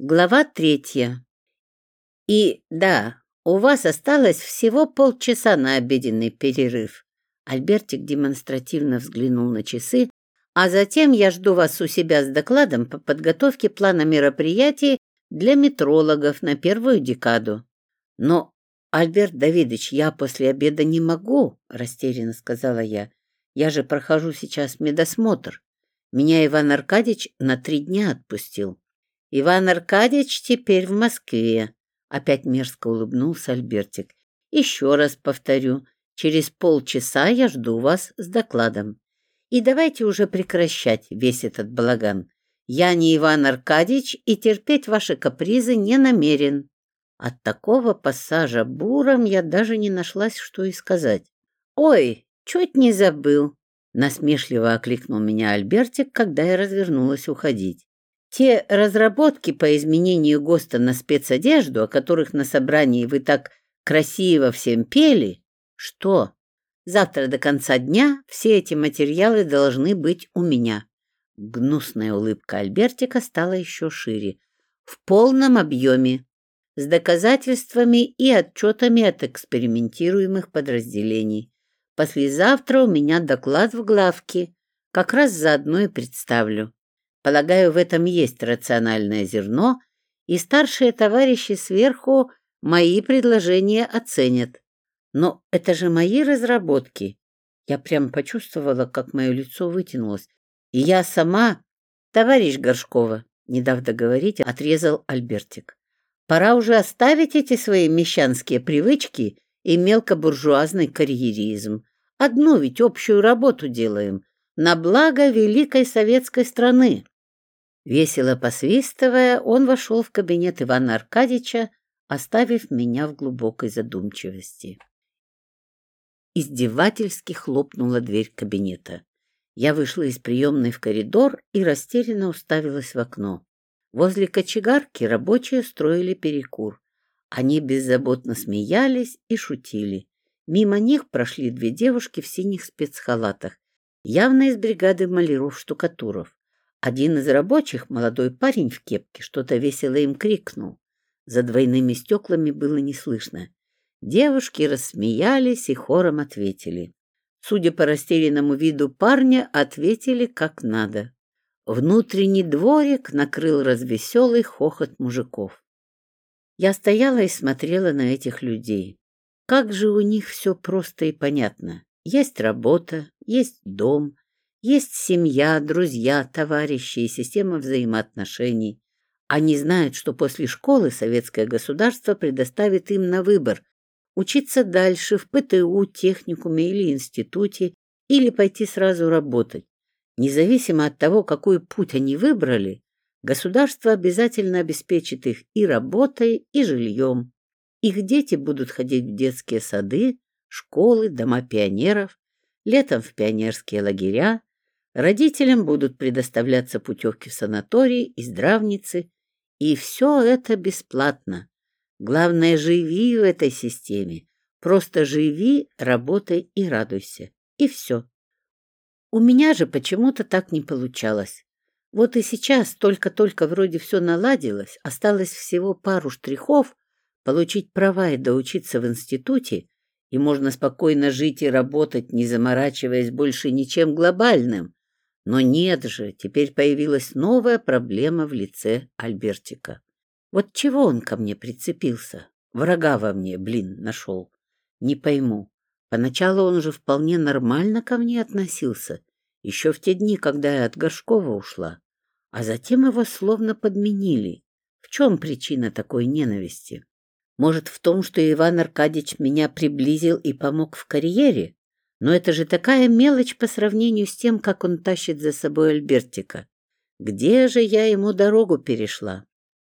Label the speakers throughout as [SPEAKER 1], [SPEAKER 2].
[SPEAKER 1] Глава третья. И да, у вас осталось всего полчаса на обеденный перерыв. Альбертик демонстративно взглянул на часы, а затем я жду вас у себя с докладом по подготовке плана мероприятий для метрологов на первую декаду. Но, Альберт Давидович, я после обеда не могу, растерянно сказала я. Я же прохожу сейчас медосмотр. Меня Иван Аркадьевич на три дня отпустил. Иван Аркадьевич теперь в Москве. Опять мерзко улыбнулся Альбертик. Еще раз повторю, через полчаса я жду вас с докладом. И давайте уже прекращать весь этот балаган. Я не Иван Аркадьевич и терпеть ваши капризы не намерен. От такого пассажа буром я даже не нашлась, что и сказать. «Ой, чуть не забыл!» Насмешливо окликнул меня Альбертик, когда я развернулась уходить. Те разработки по изменению ГОСТа на спецодежду, о которых на собрании вы так красиво всем пели, что? Завтра до конца дня все эти материалы должны быть у меня. Гнусная улыбка Альбертика стала еще шире. В полном объеме. С доказательствами и отчетами от экспериментируемых подразделений. Послезавтра у меня доклад в главке. Как раз заодно и представлю. полагаю, в этом есть рациональное зерно, и старшие товарищи сверху мои предложения оценят. Но это же мои разработки. Я прям почувствовала, как мое лицо вытянулось. И я сама... Товарищ Горшкова, не дав договорить, отрезал Альбертик. Пора уже оставить эти свои мещанские привычки и мелкобуржуазный карьеризм. Одну ведь общую работу делаем на благо великой советской страны. Весело посвистывая, он вошел в кабинет Ивана Аркадьевича, оставив меня в глубокой задумчивости. Издевательски хлопнула дверь кабинета. Я вышла из приемной в коридор и растерянно уставилась в окно. Возле кочегарки рабочие строили перекур. Они беззаботно смеялись и шутили. Мимо них прошли две девушки в синих спецхалатах, явно из бригады маляров-штукатуров. Один из рабочих, молодой парень в кепке, что-то весело им крикнул. За двойными стеклами было не слышно. Девушки рассмеялись и хором ответили. Судя по растерянному виду парня, ответили как надо. Внутренний дворик накрыл развеселый хохот мужиков. Я стояла и смотрела на этих людей. Как же у них все просто и понятно. Есть работа, есть дом, есть семья, друзья, товарищи и система взаимоотношений. Они знают, что после школы советское государство предоставит им на выбор учиться дальше в ПТУ, техникуме или институте, или пойти сразу работать. Независимо от того, какой путь они выбрали, государство обязательно обеспечит их и работой, и жильем. Их дети будут ходить в детские сады, школы, дома пионеров, летом в пионерские лагеря, Родителям будут предоставляться путевки в санатории и здравницы, и все это бесплатно. Главное, живи в этой системе. Просто живи, работай и радуйся. И все. У меня же почему-то так не получалось. Вот и сейчас только-только вроде все наладилось, осталось всего пару штрихов, получить права и доучиться в институте, и можно спокойно жить и работать, не заморачиваясь больше ничем глобальным, Но нет же, теперь появилась новая проблема в лице Альбертика. Вот чего он ко мне прицепился? Врага во мне, блин, нашел. Не пойму. Поначалу он же вполне нормально ко мне относился, еще в те дни, когда я от Горшкова ушла. А затем его словно подменили. В чем причина такой ненависти? Может, в том, что Иван Аркадьевич меня приблизил и помог в карьере? Но это же такая мелочь по сравнению с тем, как он тащит за собой Альбертика. Где же я ему дорогу перешла?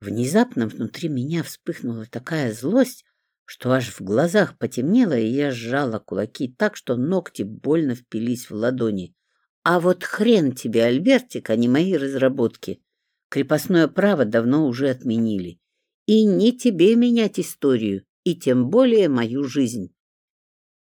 [SPEAKER 1] Внезапно внутри меня вспыхнула такая злость, что аж в глазах потемнело, и я сжала кулаки так, что ногти больно впились в ладони. А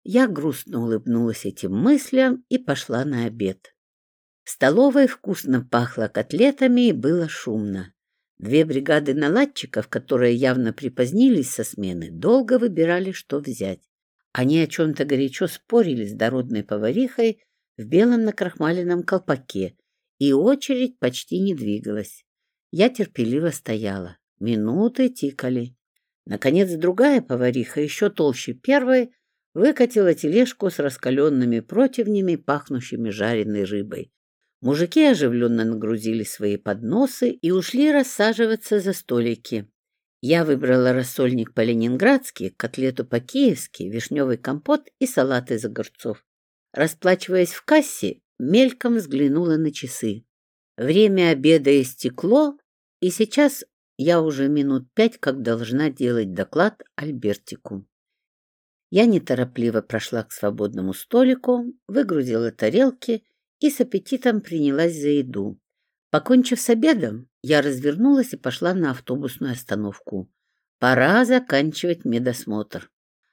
[SPEAKER 1] вот хрен тебе, Альбертик, а не мои разработки. Крепостное право давно уже отменили. И не тебе менять историю, и тем более мою жизнь. Я грустно улыбнулась этим мыслям и пошла на обед. В столовой вкусно пахло котлетами и было шумно. Две бригады наладчиков, которые явно припозднились со смены, долго выбирали, что взять. Они о чем-то горячо спорили с дородной поварихой в белом накрахмаленном колпаке, и очередь почти не двигалась. Я терпеливо стояла. Минуты тикали. Наконец другая повариха, еще толще первой, выкатила тележку с раскаленными противнями, пахнущими жареной рыбой. Мужики оживленно нагрузили свои подносы и ушли рассаживаться за столики. Я выбрала рассольник по-ленинградски, котлету по-киевски, вишневый компот и салат из огурцов. Расплачиваясь в кассе, мельком взглянула на часы. Время обеда истекло, и сейчас я уже минут пять как должна делать доклад Альбертику. Я неторопливо прошла к свободному столику, выгрузила тарелки и с аппетитом принялась за еду. Покончив с обедом, я развернулась и пошла на автобусную остановку. Пора заканчивать медосмотр.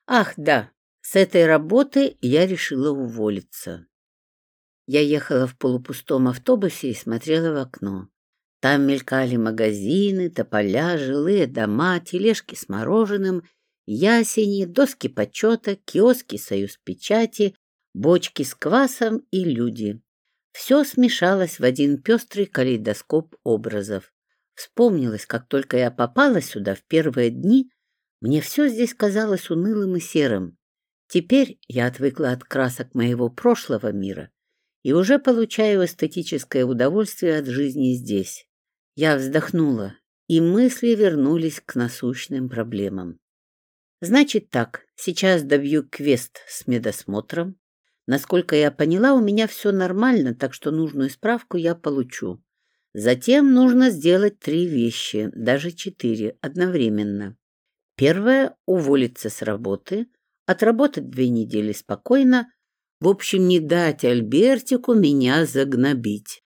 [SPEAKER 1] Ах, да, с этой работы я решила уволиться. Я ехала в полупустом автобусе и смотрела в окно. Там мелькали магазины, тополя, жилые дома, тележки с мороженым, ясени, доски почета, киоски «Союз печати», бочки с квасом и люди. Все смешалось в один пестрый калейдоскоп образов. Вспомнилось, как только я попала сюда в первые дни, мне все здесь казалось унылым и серым. Теперь я отвыкла от красок моего прошлого мира и уже получаю эстетическое удовольствие от жизни здесь. Я вздохнула, и мысли вернулись к насущным проблемам. Значит так, сейчас добью квест с медосмотром. Насколько я поняла, у меня все нормально, так что нужную справку я получу. Затем нужно сделать три вещи, даже четыре, одновременно. Первое — уволиться с работы, отработать две недели спокойно, в общем, не дать Альбертику меня загнобить.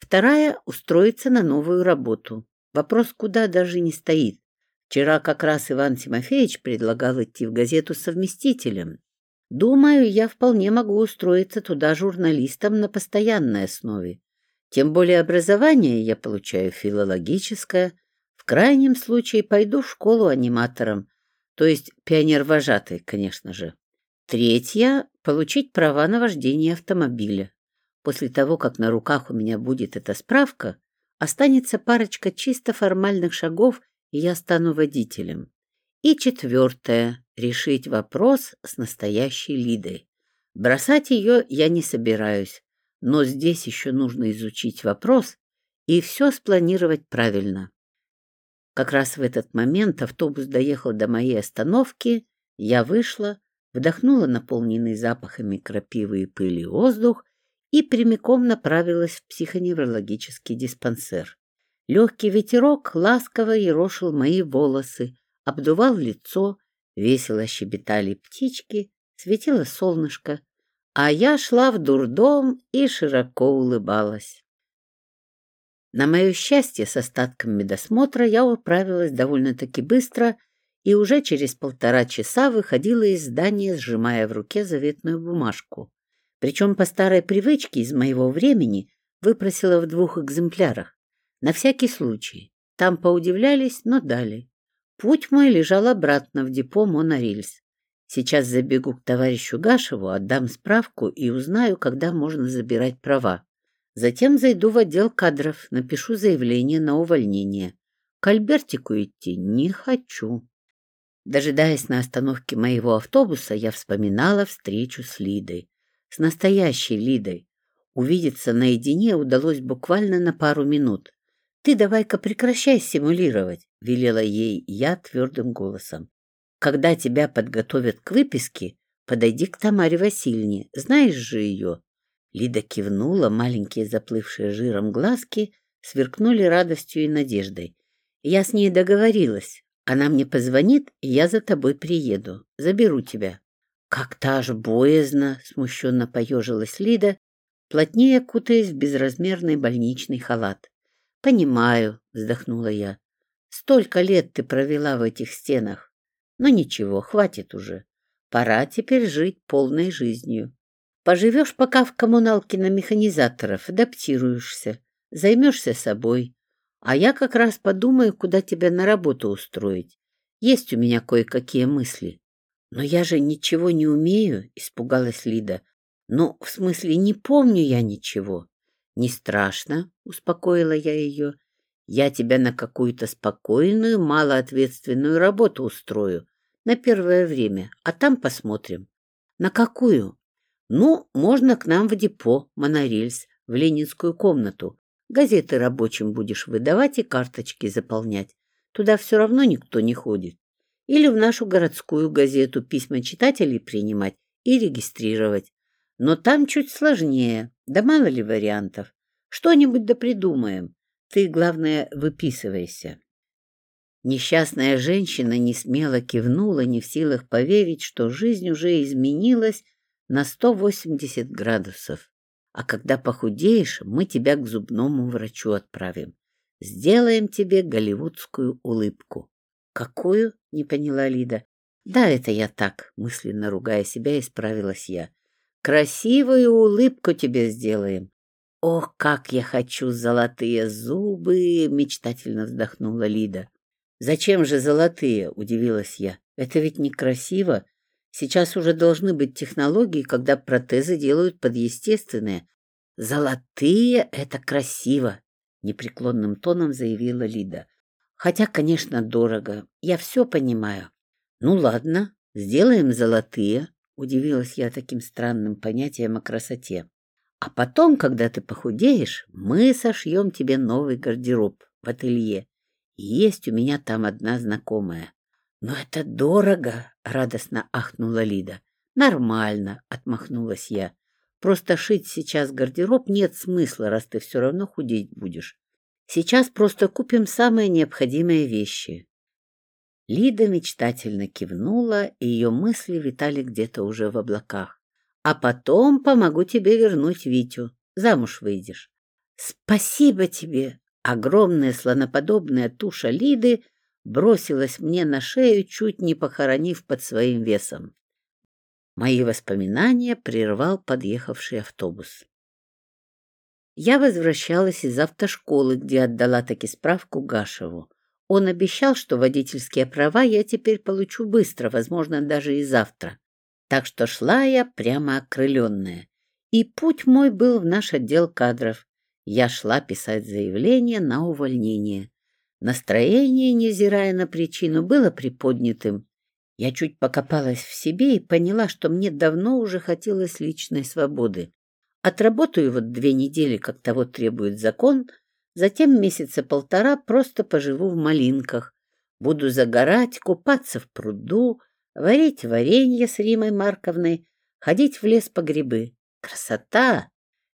[SPEAKER 1] Вторая — устроиться на новую работу. Вопрос куда даже не стоит. Вчера как раз Иван Тимофеевич предлагал идти в газету совместителем. Думаю, я вполне могу устроиться туда журналистом на постоянной основе. Тем более образование я получаю филологическое. В крайнем случае пойду в школу аниматором, то есть пионер-вожатый, конечно же. Третье — получить права на вождение автомобиля. После того, как на руках у меня будет эта справка, останется парочка чисто формальных шагов, и я стану водителем. И четвертое — решить вопрос с настоящей Лидой. Бросать ее я не собираюсь, но здесь еще нужно изучить вопрос и все спланировать правильно. Как раз в этот момент автобус доехал до моей остановки, я вышла, вдохнула наполненный запахами крапивы и пыли воздух и прямиком направилась в психоневрологический диспансер. легкий ветерок ласково ерошил мои волосы, обдувал лицо, весело щебетали птички, светило солнышко, а я шла в дурдом и широко улыбалась. На мое счастье, с остатком медосмотра я управилась довольно-таки быстро и уже через полтора часа выходила из здания, сжимая в руке заветную бумажку. Причем по старой привычке из моего времени выпросила в двух экземплярах. На всякий случай. Там поудивлялись, но дали. Путь мой лежал обратно в депо «Монорельс». Сейчас забегу к товарищу Гашеву, отдам справку и узнаю, когда можно забирать права. Затем зайду в отдел кадров, напишу заявление на увольнение. К Альбертику идти не хочу. Дожидаясь на остановке моего автобуса, я вспоминала встречу с Лидой. С настоящей Лидой. Увидеться наедине удалось буквально на пару минут. Ты давай ка прекращай симулировать, велела ей я твердым голосом. — Когда тебя подготовят к выписке, подойди к Тамаре Васильевне, знаешь же ее. Лида кивнула, маленькие заплывшие жиром глазки сверкнули радостью и надеждой. Я с ней договорилась. Она мне позвонит, и я за тобой приеду. Заберу тебя. Как-то аж боязно, — смущенно поежилась Лида, плотнее кутаясь в безразмерный больничный халат. «Понимаю», — вздохнула я. «Столько лет ты провела в этих стенах. Но ничего, хватит уже. Пора теперь жить полной жизнью. Поживешь пока в коммуналке на механизаторов, адаптируешься, займешься собой. А я как раз подумаю, куда тебя на работу устроить. Есть у меня кое-какие мысли. Но я же ничего не умею, испугалась Лида. Ну, в смысле, не помню я ничего. Не страшно, успокоила я ее. Я тебя на какую-то спокойную, малоответственную работу устрою на первое время, а там посмотрим. На какую? Ну, можно к нам в депо, монорельс, в ленинскую комнату. Газеты рабочим будешь выдавать и карточки заполнять. Туда все равно никто не ходит. Или в нашу городскую газету письма читателей принимать и регистрировать. Но там чуть сложнее, да мало ли вариантов. Что-нибудь да придумаем. Ты, главное, выписывайся. Несчастная женщина не смело кивнула, не в силах поверить, что жизнь уже изменилась на 180 градусов. А когда похудеешь, мы тебя к зубному врачу отправим. Сделаем тебе голливудскую улыбку. Какую? не поняла Лида. Да, это я так, мысленно ругая себя, исправилась я красивую улыбку тебе сделаем. Ох, как я хочу золотые зубы, мечтательно вздохнула Лида. Зачем же золотые, удивилась я. Это ведь некрасиво. Сейчас уже должны быть технологии, когда протезы делают под естественные. Золотые — это красиво, непреклонным тоном заявила Лида. Хотя, конечно, дорого. Я все понимаю. Ну ладно, сделаем золотые удивилась я таким странным понятием о красоте. А потом, когда ты похудеешь, мы сошьем тебе новый гардероб в ателье. Есть у меня там одна знакомая. Но это дорого, радостно ахнула Лида. Нормально, отмахнулась я. Просто шить сейчас гардероб нет смысла, раз ты все равно худеть будешь. Сейчас просто купим самые необходимые вещи. Лида мечтательно кивнула, и ее мысли витали где-то уже в облаках. «А потом помогу тебе вернуть Витю. Замуж выйдешь». «Спасибо тебе!» Огромная слоноподобная туша Лиды бросилась мне на шею, чуть не похоронив под своим весом. Мои воспоминания прервал подъехавший автобус. Я возвращалась из автошколы, где отдала таки справку Гашеву. Он обещал, что водительские права я теперь получу быстро, возможно, даже и завтра. Так что шла я прямо окрыленная. И путь мой был в наш отдел кадров. Я шла писать заявление на увольнение. Настроение, невзирая на причину, было приподнятым. Я чуть покопалась в себе и поняла, что мне давно уже хотелось личной свободы. Отработаю вот две недели, как того требует закон, затем месяца полтора просто поживу в малинках. Буду загорать, купаться в пруду, варить варенье с Римой Марковной, ходить в лес по грибы. Красота!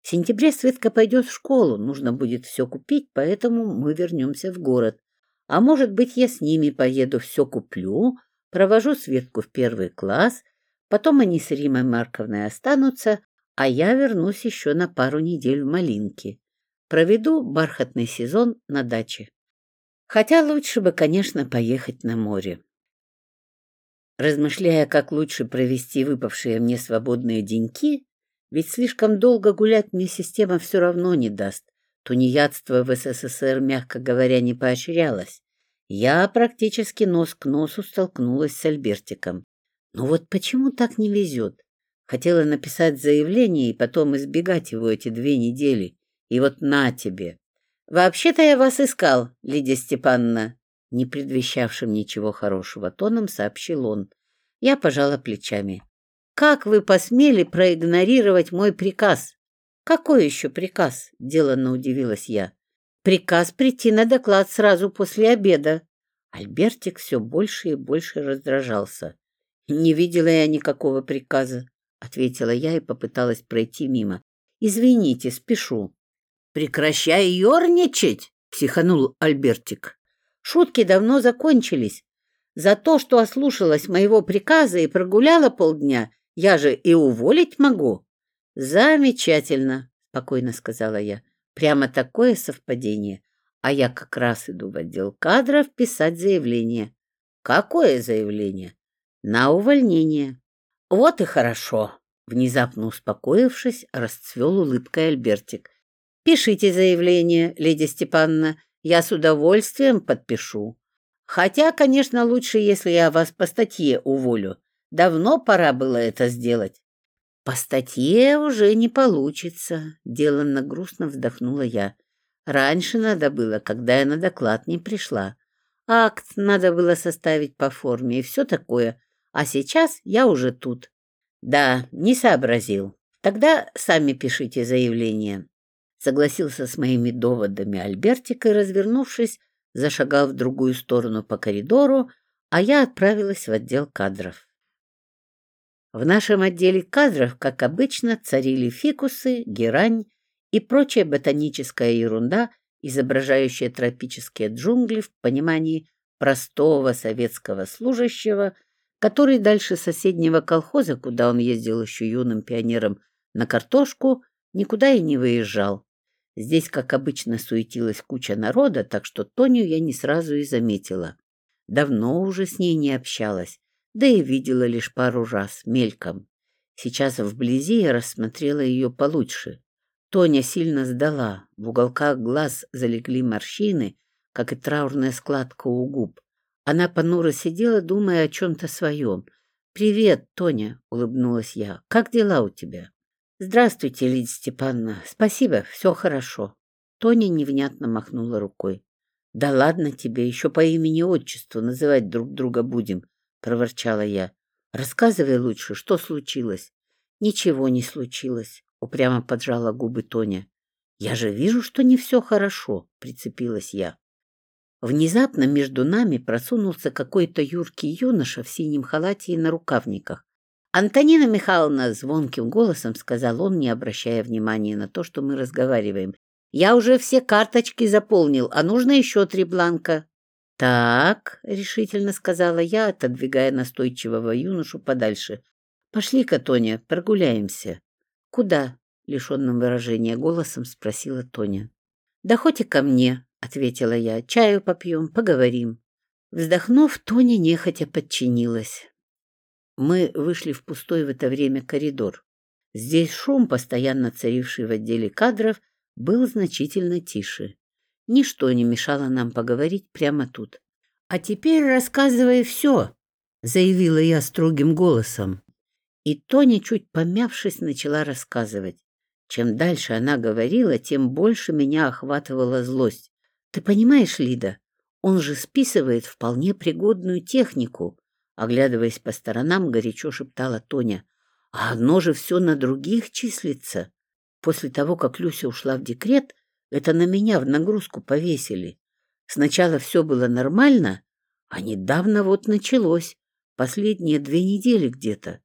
[SPEAKER 1] В сентябре Светка пойдет в школу, нужно будет все купить, поэтому мы вернемся в город. А может быть, я с ними поеду, все куплю, провожу Светку в первый класс, потом они с Римой Марковной останутся, а я вернусь еще на пару недель в Малинки. Проведу бархатный сезон на даче. Хотя лучше бы, конечно, поехать на море. Размышляя, как лучше провести выпавшие мне свободные деньки, ведь слишком долго гулять мне система все равно не даст. Тунеядство в СССР, мягко говоря, не поощрялось. Я практически нос к носу столкнулась с Альбертиком. Но вот почему так не везет? Хотела написать заявление и потом избегать его И вот на тебе. Вообще-то я вас искал, Лидия Степановна. Не предвещавшим ничего хорошего тоном сообщил он. Я пожала плечами. Как вы посмели проигнорировать мой приказ? Какой еще приказ? Деланно удивилась я. Приказ прийти на доклад сразу после обеда. Альбертик все больше и больше раздражался. «Не видела я никакого приказа», — ответила я и попыталась пройти мимо. «Извините, спешу». «Прекращай ерничать!» — психанул Альбертик. «Шутки давно закончились. За то, что ослушалась моего приказа и прогуляла полдня, я же и уволить могу». «Замечательно», — спокойно сказала я. «Прямо такое совпадение. А я как раз иду в отдел кадров писать заявление». «Какое заявление?» «На увольнение». «Вот и хорошо!» Внезапно успокоившись, расцвел улыбкой Альбертик. «Пишите заявление, леди Степановна. Я с удовольствием подпишу. Хотя, конечно, лучше, если я вас по статье уволю. Давно пора было это сделать. По статье уже не получится, деланно грустно вздохнула я. Раньше надо было, когда я на доклад не пришла. Акт надо было составить по форме и все такое. А сейчас я уже тут. Да, не сообразил. Тогда сами пишите заявление. Согласился с моими доводами Альбертик и, развернувшись, зашагал в другую сторону по коридору, а я отправилась в отдел кадров. В нашем отделе кадров, как обычно, царили фикусы, герань и прочая ботаническая ерунда, изображающая тропические джунгли в понимании простого советского служащего, который дальше соседнего колхоза, куда он ездил еще Здесь, как обычно, суетилась куча народа, так что Тоню я не сразу и заметила. Давно уже с ней не общалась, да и видела лишь пару раз, мельком. Сейчас вблизи я рассмотрела ее получше. Тоня сильно сдала, в уголках глаз залегли морщины, как и траурная складка у губ. Она понуро сидела, думая о чем-то своем. «Привет, Тоня!» — улыбнулась я. «Как дела у тебя?» Здравствуйте, Лидия Степановна. Спасибо, все хорошо. Тоня невнятно махнула рукой. Да ладно тебе, еще по имени отчеству называть друг друга будем, проворчала я. Рассказывай лучше, что случилось. Ничего не случилось, упрямо поджала губы Тоня. Я же вижу, что не все хорошо, прицепилась я. Внезапно между нами просунулся какой-то юркий юноша в синем халате и на рукавниках. «Антонина Михайловна!» — звонким голосом сказал он, не обращая внимания на то, что мы разговариваем. «Я уже все карточки заполнил, а нужно еще три бланка». «Так», — решительно сказала я, отодвигая настойчивого юношу подальше. «Пошли-ка, Тоня, прогуляемся». «Куда?» — лишенным выражения голосом спросила Тоня. «Да хоть и ко мне», — ответила я. «Чаю попьем, поговорим». Вздохнув, Тоня нехотя подчинилась. Мы вышли в пустой в это время коридор. Здесь шум, постоянно царивший в отделе кадров, был значительно тише. Ничто не мешало нам поговорить прямо тут. «А теперь рассказывай все», — заявила я строгим голосом. И Тоня, чуть помявшись, начала рассказывать. Чем дальше она говорила, тем больше меня охватывала злость. «Ты понимаешь, Лида, он же списывает вполне пригодную технику», оглядываясь по сторонам, горячо шептала Тоня. «А одно же все на других числится. После того, как Люся ушла в декрет, это на меня в нагрузку повесили. Сначала все было нормально, а недавно вот началось, последние две недели где-то.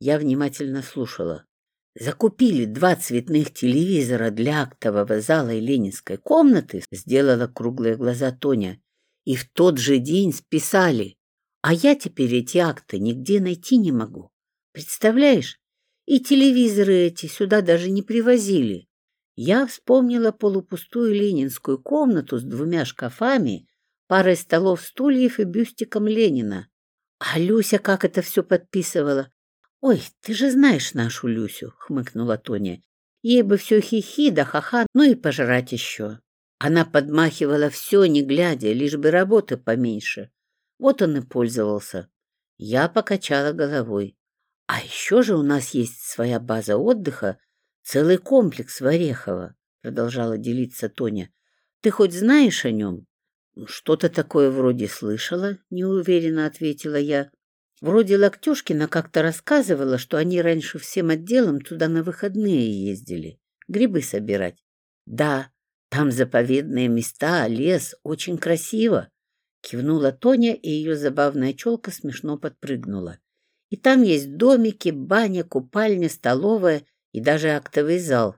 [SPEAKER 1] Я внимательно слушала. Закупили два цветных телевизора для актового зала и ленинской комнаты, сделала круглые глаза Тоня, и в тот же день списали. А я теперь эти акты нигде найти не могу. Представляешь? И телевизоры эти сюда даже не привозили. Я вспомнила полупустую ленинскую комнату с двумя шкафами, парой столов, стульев и бюстиком Ленина. А Люся как это все подписывала. «Ой, ты же знаешь нашу Люсю», — хмыкнула Тоня. «Ей бы все хихи да ха-ха, ну и пожрать еще». Она подмахивала все, не глядя, лишь бы работы поменьше. Вот он и пользовался. Я покачала головой. «А еще же у нас есть своя база отдыха, целый комплекс в Орехово», — продолжала делиться Тоня. «Ты хоть знаешь о нем?» «Что-то такое вроде слышала», — неуверенно ответила я. Вроде Локтюшкина как-то рассказывала, что они раньше всем отделом туда на выходные ездили, грибы собирать. Да, там заповедные места, лес, очень красиво. Кивнула Тоня, и ее забавная челка смешно подпрыгнула. И там есть домики, баня, купальня, столовая и даже актовый зал.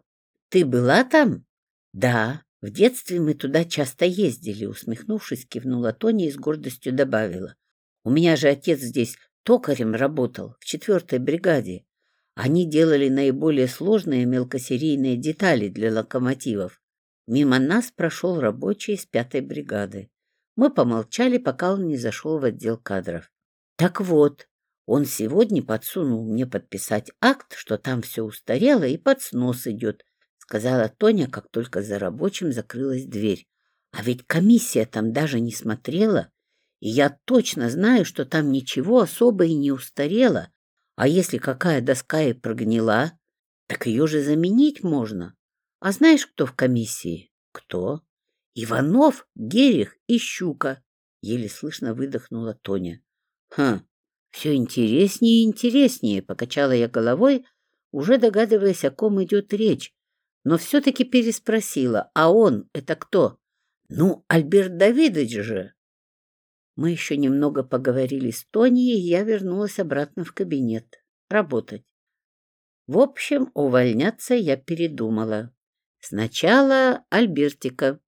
[SPEAKER 1] Ты была там? Да, в детстве мы туда часто ездили, усмехнувшись, кивнула Тоня и с гордостью добавила. У меня же отец здесь токарем работал в четвертой бригаде. Они делали наиболее сложные мелкосерийные детали для локомотивов. Мимо нас прошел рабочий из пятой бригады. Мы помолчали, пока он не зашел в отдел кадров. Так вот, он сегодня подсунул мне подписать акт, что там все устарело и под снос идет, сказала Тоня, как только за рабочим закрылась дверь. А ведь комиссия там даже не смотрела, и я точно знаю, что там ничего особо и не устарело. А если какая доска и прогнила, так ее же заменить можно. А знаешь, кто в комиссии? Кто? Иванов, Герих и Щука. Еле слышно выдохнула Тоня. Хм, все интереснее и интереснее, покачала я головой, уже догадываясь, о ком идет речь, но все-таки переспросила, а он это кто? Ну, Альберт Давидович же. Мы еще немного поговорили с Тони, и